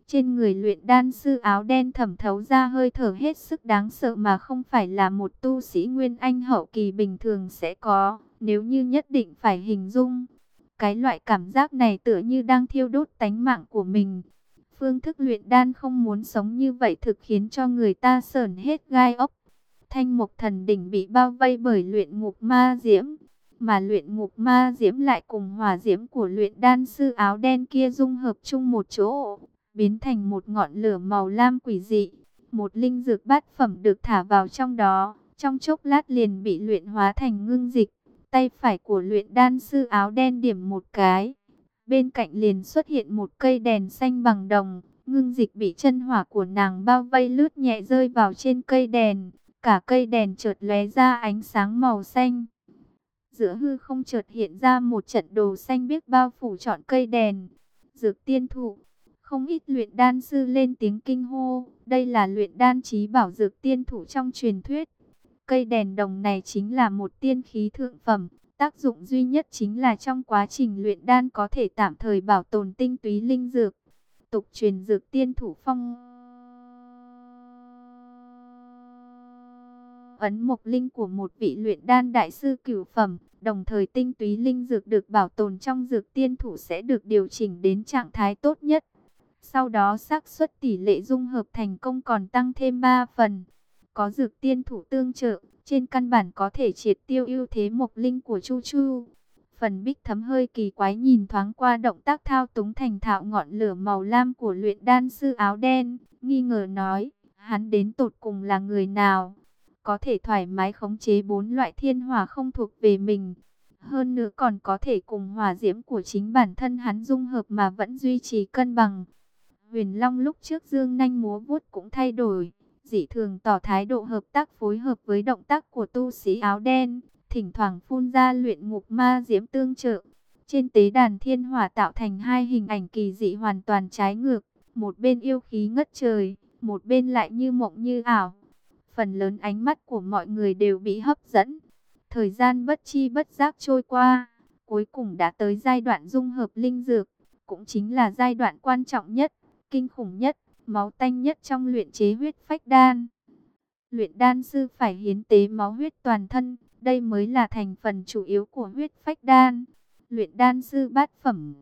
Trên người luyện đan sư áo đen thẩm thấu ra hơi thở hết sức đáng sợ mà không phải là một tu sĩ nguyên anh hậu kỳ bình thường sẽ có, nếu như nhất định phải hình dung. Cái loại cảm giác này tựa như đang thiêu đốt tánh mạng của mình. Phương thức luyện đan không muốn sống như vậy thực khiến cho người ta sờn hết gai ốc. Thanh mục thần đỉnh bị bao vây bởi luyện ngục ma diễm, mà luyện ngục ma diễm lại cùng hỏa diễm của luyện đan sư áo đen kia dung hợp chung một chỗ, biến thành một ngọn lửa màu lam quỷ dị. Một linh dược bát phẩm được thả vào trong đó, trong chốc lát liền bị luyện hóa thành ngưng dịch. Tay phải của luyện đan sư áo đen điểm một cái. Bên cạnh liền xuất hiện một cây đèn xanh bằng đồng. Ngưng dịch bị chân hỏa của nàng bao vây lướt nhẹ rơi vào trên cây đèn. Cả cây đèn chợt lóe ra ánh sáng màu xanh. Giữa hư không chợt hiện ra một trận đồ xanh biếc bao phủ trọn cây đèn. Dược tiên thụ. Không ít luyện đan sư lên tiếng kinh hô. Đây là luyện đan trí bảo dược tiên thủ trong truyền thuyết. Cây đèn đồng này chính là một tiên khí thượng phẩm. Tác dụng duy nhất chính là trong quá trình luyện đan có thể tạm thời bảo tồn tinh túy linh dược. Tục truyền dược tiên thủ phong ấn mộc linh của một vị luyện đan đại sư cửu phẩm, đồng thời tinh túy linh dược được bảo tồn trong dược tiên thủ sẽ được điều chỉnh đến trạng thái tốt nhất. Sau đó xác suất tỷ lệ dung hợp thành công còn tăng thêm 3 phần. Có dược tiên thủ tương trợ, trên căn bản có thể triệt tiêu ưu thế mộc linh của Chu Chu. Phần bích thấm hơi kỳ quái nhìn thoáng qua động tác thao túng thành thạo ngọn lửa màu lam của luyện đan sư áo đen, nghi ngờ nói, hắn đến tột cùng là người nào? Có thể thoải mái khống chế bốn loại thiên hỏa không thuộc về mình. Hơn nữa còn có thể cùng hỏa diễm của chính bản thân hắn dung hợp mà vẫn duy trì cân bằng. Huyền Long lúc trước dương nanh múa vuốt cũng thay đổi, dị thường tỏ thái độ hợp tác phối hợp với động tác của tu sĩ áo đen, thỉnh thoảng phun ra luyện ngục ma diễm tương trợ. Trên tế đàn thiên hỏa tạo thành hai hình ảnh kỳ dị hoàn toàn trái ngược, một bên yêu khí ngất trời, một bên lại như mộng như ảo. Phần lớn ánh mắt của mọi người đều bị hấp dẫn. Thời gian bất chi bất giác trôi qua, cuối cùng đã tới giai đoạn dung hợp linh dược, cũng chính là giai đoạn quan trọng nhất kinh khủng nhất, máu tanh nhất trong luyện chế huyết phách đan. Luyện đan sư phải hiến tế máu huyết toàn thân, đây mới là thành phần chủ yếu của huyết phách đan. Luyện đan sư bát phẩm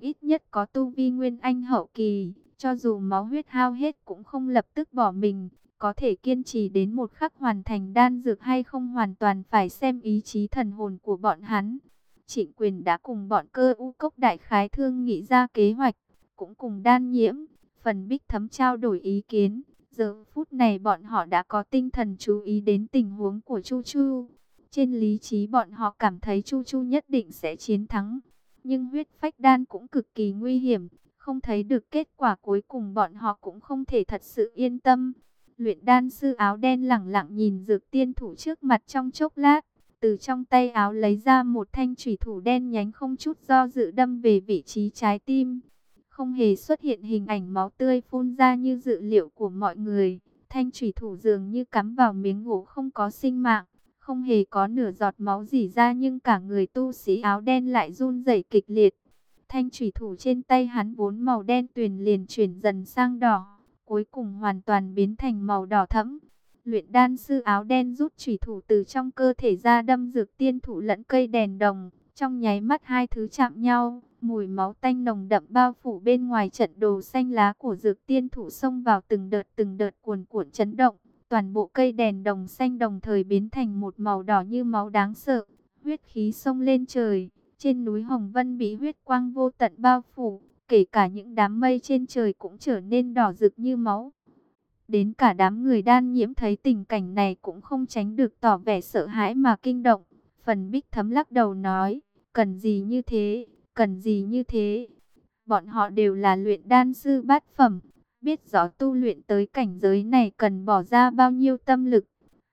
ít nhất có tu vi nguyên anh hậu kỳ, cho dù máu huyết hao hết cũng không lập tức bỏ mình, có thể kiên trì đến một khắc hoàn thành đan dược hay không hoàn toàn phải xem ý chí thần hồn của bọn hắn. Trịnh quyền đã cùng bọn cơ u cốc đại khái thương nghĩ ra kế hoạch, cũng cùng đan nhiễm, phần bích thấm trao đổi ý kiến. Giờ phút này bọn họ đã có tinh thần chú ý đến tình huống của Chu Chu. Trên lý trí bọn họ cảm thấy Chu Chu nhất định sẽ chiến thắng. Nhưng huyết phách đan cũng cực kỳ nguy hiểm. Không thấy được kết quả cuối cùng, bọn họ cũng không thể thật sự yên tâm. Luyện đan sư áo đen lẳng lặng nhìn dược tiên thủ trước mặt trong chốc lát, từ trong tay áo lấy ra một thanh thủy thủ đen nhánh không chút do dự đâm về vị trí trái tim. Không hề xuất hiện hình ảnh máu tươi phun ra như dự liệu của mọi người. Thanh thủy thủ dường như cắm vào miếng gỗ không có sinh mạng. Không hề có nửa giọt máu gì ra nhưng cả người tu sĩ áo đen lại run rẩy kịch liệt. Thanh thủy thủ trên tay hắn vốn màu đen tuyền liền chuyển dần sang đỏ. Cuối cùng hoàn toàn biến thành màu đỏ thẫm. Luyện đan sư áo đen rút thủy thủ từ trong cơ thể ra đâm dược tiên thủ lẫn cây đèn đồng. Trong nháy mắt hai thứ chạm nhau, mùi máu tanh nồng đậm bao phủ bên ngoài trận đồ xanh lá của dược tiên thủ xông vào từng đợt từng đợt cuồn cuộn chấn động. Toàn bộ cây đèn đồng xanh đồng thời biến thành một màu đỏ như máu đáng sợ. Huyết khí xông lên trời, trên núi Hồng Vân bị huyết quang vô tận bao phủ. Kể cả những đám mây trên trời cũng trở nên đỏ rực như máu. Đến cả đám người đan nhiễm thấy tình cảnh này cũng không tránh được tỏ vẻ sợ hãi mà kinh động. Phần bích thấm lắc đầu nói, cần gì như thế, cần gì như thế. Bọn họ đều là luyện đan sư bát phẩm, biết rõ tu luyện tới cảnh giới này cần bỏ ra bao nhiêu tâm lực,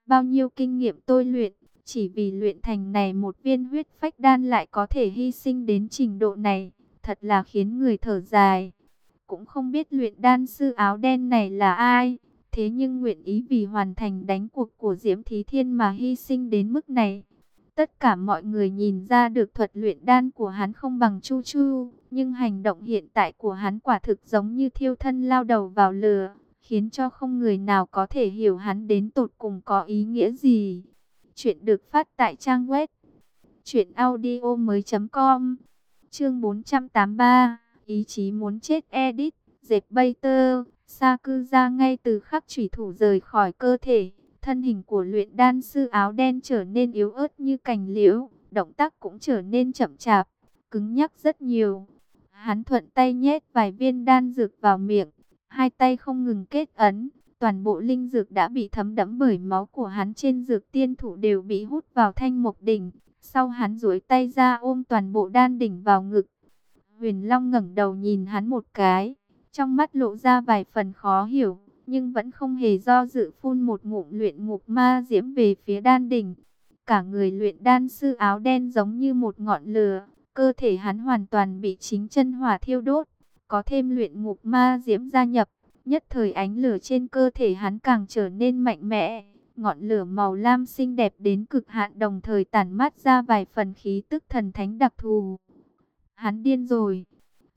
bao nhiêu kinh nghiệm tôi luyện. Chỉ vì luyện thành này một viên huyết phách đan lại có thể hy sinh đến trình độ này, thật là khiến người thở dài cũng không biết luyện đan sư áo đen này là ai. Thế nhưng nguyện ý vì hoàn thành đánh cuộc của Diễm Thí Thiên mà hy sinh đến mức này. Tất cả mọi người nhìn ra được thuật luyện đan của hắn không bằng Chu Chu, nhưng hành động hiện tại của hắn quả thực giống như thiêu thân lao đầu vào lửa, khiến cho không người nào có thể hiểu hắn đến tột cùng có ý nghĩa gì. Chuyện được phát tại trang web truyệnaudiomoi mới.com Chương 483 Ý chí muốn chết edit, dẹp bay tơ, sa cư ra ngay từ khắc thủy thủ rời khỏi cơ thể. Thân hình của luyện đan sư áo đen trở nên yếu ớt như cành liễu, động tác cũng trở nên chậm chạp, cứng nhắc rất nhiều. Hắn thuận tay nhét vài viên đan dược vào miệng, hai tay không ngừng kết ấn, toàn bộ linh dược đã bị thấm đẫm bởi máu của hắn trên dược tiên thủ đều bị hút vào thanh mục đỉnh. Sau hắn duỗi tay ra ôm toàn bộ đan đỉnh vào ngực. Huyền Long ngẩng đầu nhìn hắn một cái, trong mắt lộ ra vài phần khó hiểu, nhưng vẫn không hề do dự phun một ngụm luyện ngục ma diễm về phía đan đỉnh. Cả người luyện đan sư áo đen giống như một ngọn lửa, cơ thể hắn hoàn toàn bị chính chân hỏa thiêu đốt, có thêm luyện ngục ma diễm gia nhập, nhất thời ánh lửa trên cơ thể hắn càng trở nên mạnh mẽ. Ngọn lửa màu lam xinh đẹp đến cực hạn đồng thời tản mát ra vài phần khí tức thần thánh đặc thù. Hắn điên rồi.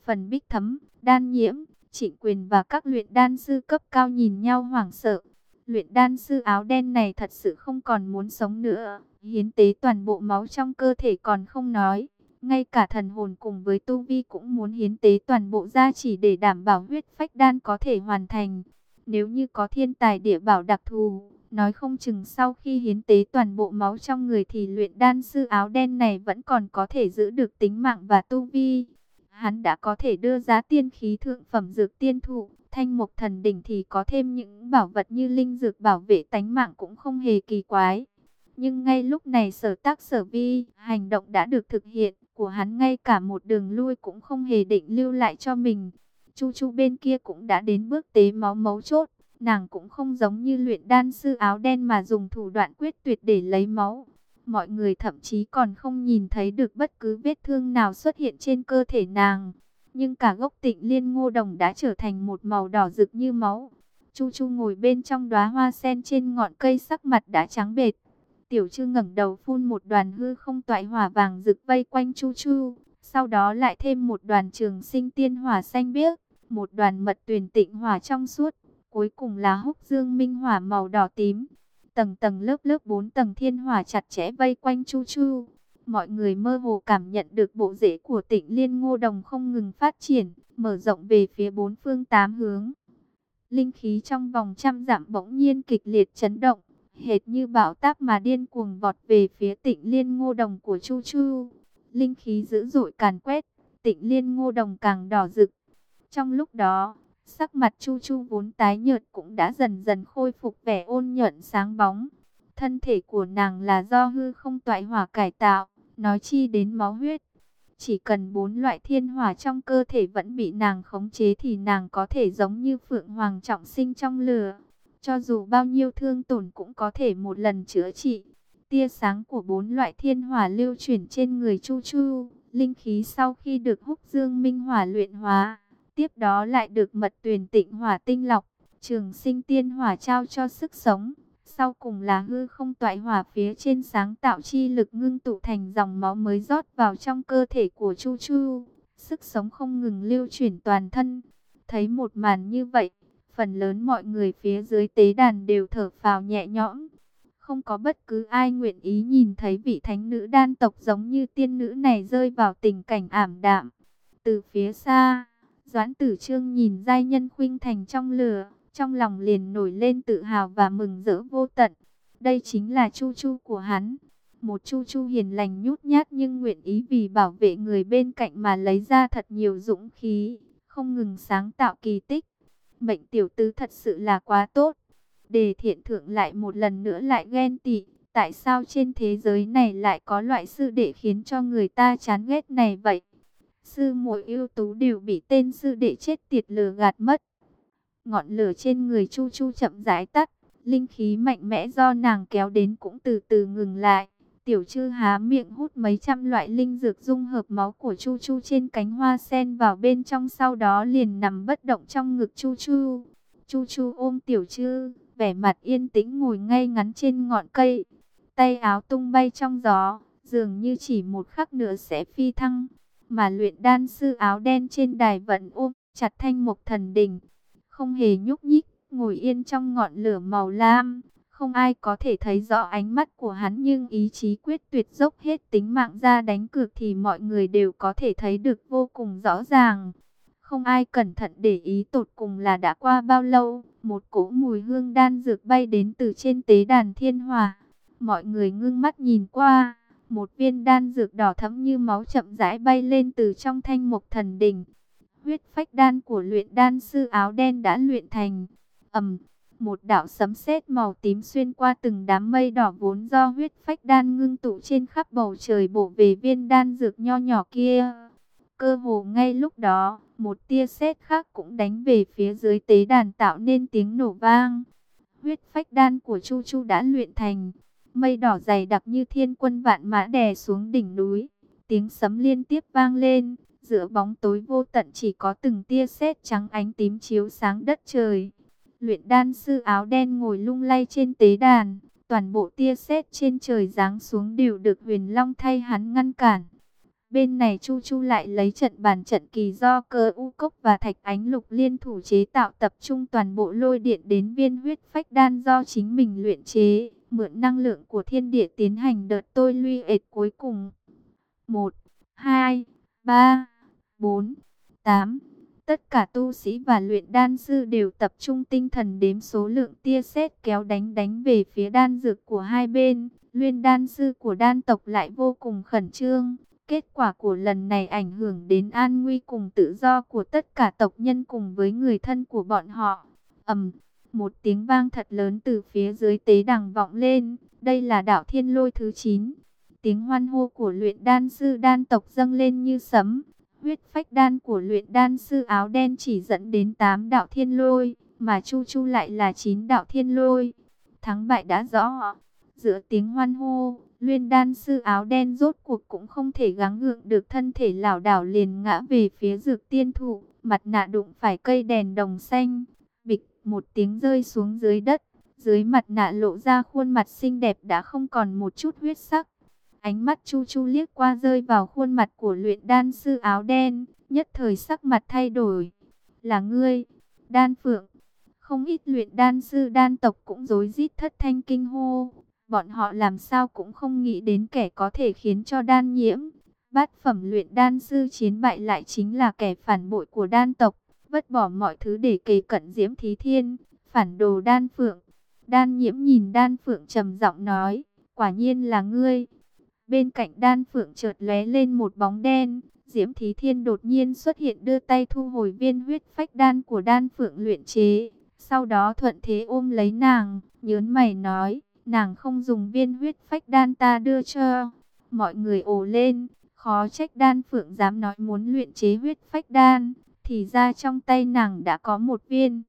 Phần bích thấm, đan nhiễm, trịnh quyền và các luyện đan sư cấp cao nhìn nhau hoảng sợ. Luyện đan sư áo đen này thật sự không còn muốn sống nữa. Hiến tế toàn bộ máu trong cơ thể còn không nói. Ngay cả thần hồn cùng với tu vi cũng muốn hiến tế toàn bộ ra chỉ để đảm bảo huyết phách đan có thể hoàn thành. Nếu như có thiên tài địa bảo đặc thù, nói không chừng sau khi hiến tế toàn bộ máu trong người thì luyện đan sư áo đen này vẫn còn có thể giữ được tính mạng và tu vi. Hắn đã có thể đưa giá tiên khí thượng phẩm dược tiên thụ, thanh mục thần đỉnh thì có thêm những bảo vật như linh dược bảo vệ tánh mạng cũng không hề kỳ quái. Nhưng ngay lúc này sở tác sở vi, hành động đã được thực hiện, của hắn ngay cả một đường lui cũng không hề định lưu lại cho mình. Chu Chu bên kia cũng đã đến bước tế máu mấu chốt, nàng cũng không giống như luyện đan sư áo đen mà dùng thủ đoạn quyết tuyệt để lấy máu. Mọi người thậm chí còn không nhìn thấy được bất cứ vết thương nào xuất hiện trên cơ thể nàng. Nhưng cả gốc tịnh liên ngô đồng đã trở thành một màu đỏ rực như máu. Chu Chu ngồi bên trong đóa hoa sen trên ngọn cây sắc mặt đã trắng bệt. Tiểu chư ngẩng đầu phun một đoàn hư không toại hỏa vàng rực vây quanh Chu Chu, sau đó lại thêm một đoàn trường sinh tiên hỏa xanh biếc, một đoàn mật tuyền tịnh hỏa trong suốt, cuối cùng là húc dương minh hỏa màu đỏ tím. Tầng tầng lớp lớp bốn tầng thiên hỏa chặt chẽ vây quanh Chu Chu. Mọi người mơ hồ cảm nhận được bộ rễ của tịnh liên ngô đồng không ngừng phát triển, mở rộng về phía bốn phương tám hướng. Linh khí trong vòng trăm dặm bỗng nhiên kịch liệt chấn động, hệt như bão táp mà điên cuồng vọt về phía tịnh liên ngô đồng của Chu Chu. Linh khí dữ dội càn quét, tịnh liên ngô đồng càng đỏ rực. Trong lúc đó, sắc mặt Chu Chu vốn tái nhợt cũng đã dần dần khôi phục vẻ ôn nhuận sáng bóng. Thân thể của nàng là do hư không toại hỏa cải tạo, nói chi đến máu huyết. Chỉ cần bốn loại thiên hỏa trong cơ thể vẫn bị nàng khống chế thì nàng có thể giống như phượng hoàng trọng sinh trong lửa cho dù bao nhiêu thương tổn cũng có thể một lần chữa trị. Tia sáng của bốn loại thiên hỏa lưu chuyển trên người Chu Chu, linh khí sau khi được húc dương minh hỏa luyện hóa, tiếp đó lại được mật tuyển tịnh hỏa tinh lọc, trường sinh tiên hỏa trao cho sức sống. Sau cùng là hư không toại hỏa phía trên sáng tạo chi lực ngưng tụ thành dòng máu mới rót vào trong cơ thể của Chu Chu. Sức sống không ngừng lưu chuyển toàn thân. Thấy một màn như vậy, Phần lớn mọi người phía dưới tế đàn đều thở phào nhẹ nhõm. Không có bất cứ ai nguyện ý nhìn thấy vị thánh nữ đan tộc giống như tiên nữ này rơi vào tình cảnh ảm đạm. Từ phía xa, Doãn Tử Trương nhìn giai nhân khuynh thành trong lửa, trong lòng liền nổi lên tự hào và mừng rỡ vô tận. Đây chính là Chu Chu của hắn. Một Chu Chu hiền lành nhút nhát nhưng nguyện ý vì bảo vệ người bên cạnh mà lấy ra thật nhiều dũng khí, không ngừng sáng tạo kỳ tích. Mệnh tiểu tứ thật sự là quá tốt. Đề thiện thượng lại một lần nữa lại ghen tị. Tại sao trên thế giới này lại có loại sư đệ khiến cho người ta chán ghét này vậy? Sư mỗi ưu tú đều bị tên sư đệ chết tiệt lừa gạt mất. Ngọn lửa trên người Chu Chu chậm rãi tắt. Linh khí mạnh mẽ do nàng kéo đến cũng từ từ ngừng lại. Tiểu chư há miệng hút mấy trăm loại linh dược dung hợp máu của Chu Chu trên cánh hoa sen vào bên trong sau đó liền nằm bất động trong ngực Chu Chu. Chu Chu ôm tiểu chư, vẻ mặt yên tĩnh ngồi ngay ngắn trên ngọn cây. Tay áo tung bay trong gió, dường như chỉ một khắc nữa sẽ phi thăng. Mà luyện đan sư áo đen trên đài vẫn ôm chặt thanh mục thần đình. Không hề nhúc nhích, ngồi yên trong ngọn lửa màu lam. Không ai có thể thấy rõ ánh mắt của hắn nhưng ý chí quyết tuyệt dốc hết tính mạng ra đánh cược thì mọi người đều có thể thấy được vô cùng rõ ràng. Không ai cẩn thận để ý tột cùng là đã qua bao lâu, một cỗ mùi hương đan dược bay đến từ trên tế đàn thiên hòa. Mọi người ngưng mắt nhìn qua, một viên đan dược đỏ thẫm như máu chậm rãi bay lên từ trong thanh mục thần đỉnh huyết phách đan của luyện đan sư áo đen đã luyện thành. ầm, một đạo sấm sét màu tím xuyên qua từng đám mây đỏ vốn do huyết phách đan ngưng tụ trên khắp bầu trời bổ về viên đan dược nho nhỏ kia. Cơ hồ ngay lúc đó, một tia sét khác cũng đánh về phía dưới tế đàn tạo nên tiếng nổ vang. Huyết phách đan của Chu Chu đã luyện thành, mây đỏ dày đặc như thiên quân vạn mã đè xuống đỉnh núi. Tiếng sấm liên tiếp vang lên, giữa bóng tối vô tận chỉ có từng tia sét trắng ánh tím chiếu sáng đất trời. Luyện đan sư áo đen ngồi lung lay trên tế đàn, toàn bộ tia sét trên trời giáng xuống đều được huyền long thay hắn ngăn cản. Bên này Chu Chu lại lấy trận bàn trận kỳ do cơ u cốc và thạch ánh lục liên thủ chế tạo tập trung toàn bộ lôi điện đến viên huyết phách đan do chính mình luyện chế, mượn năng lượng của thiên địa tiến hành đợt tôi luy ệt cuối cùng. 1, 2, 3, 4, 8. Tất cả tu sĩ và luyện đan sư đều tập trung tinh thần đếm số lượng tia sét kéo đánh đánh về phía đan dược của hai bên. Luyện đan sư của đan tộc lại vô cùng khẩn trương. Kết quả của lần này ảnh hưởng đến an nguy cùng tự do của tất cả tộc nhân cùng với người thân của bọn họ. ầm, một tiếng vang thật lớn từ phía dưới tế đằng vọng lên. Đây là đạo thiên lôi thứ 9. Tiếng hoan hô của luyện đan sư đan tộc dâng lên như sấm. Huyết phách đan của luyện đan sư áo đen chỉ dẫn đến 8 đạo thiên lôi, mà Chu Chu lại là 9 đạo thiên lôi. Thắng bại đã rõ. Giữa tiếng hoan hô, luyện đan sư áo đen rốt cuộc cũng không thể gắng gượng được thân thể lảo đảo liền ngã về phía dược tiên thụ, mặt nạ đụng phải cây đèn đồng xanh. Bịch, một tiếng rơi xuống dưới đất, dưới mặt nạ lộ ra khuôn mặt xinh đẹp đã không còn một chút huyết sắc. Ánh mắt Chu Chu liếc qua rơi vào khuôn mặt của luyện đan sư áo đen, nhất thời sắc mặt thay đổi. Là ngươi, đan phượng. Không ít luyện đan sư đan tộc cũng rối rít thất thanh kinh hô. Bọn họ làm sao cũng không nghĩ đến kẻ có thể khiến cho đan nhiễm. Bát phẩm luyện đan sư chiến bại lại chính là kẻ phản bội của đan tộc. Vất bỏ mọi thứ để kề cận diễm thí thiên, phản đồ đan phượng. Đan nhiễm nhìn đan phượng trầm giọng nói, quả nhiên là ngươi. Bên cạnh đan phượng chợt lóe lên một bóng đen, Diễm Thí Thiên đột nhiên xuất hiện đưa tay thu hồi viên huyết phách đan của đan phượng luyện chế. Sau đó thuận thế ôm lấy nàng, nhớn mày nói, nàng không dùng viên huyết phách đan ta đưa cho. Mọi người ồ lên, khó trách đan phượng dám nói muốn luyện chế huyết phách đan, thì ra trong tay nàng đã có một viên.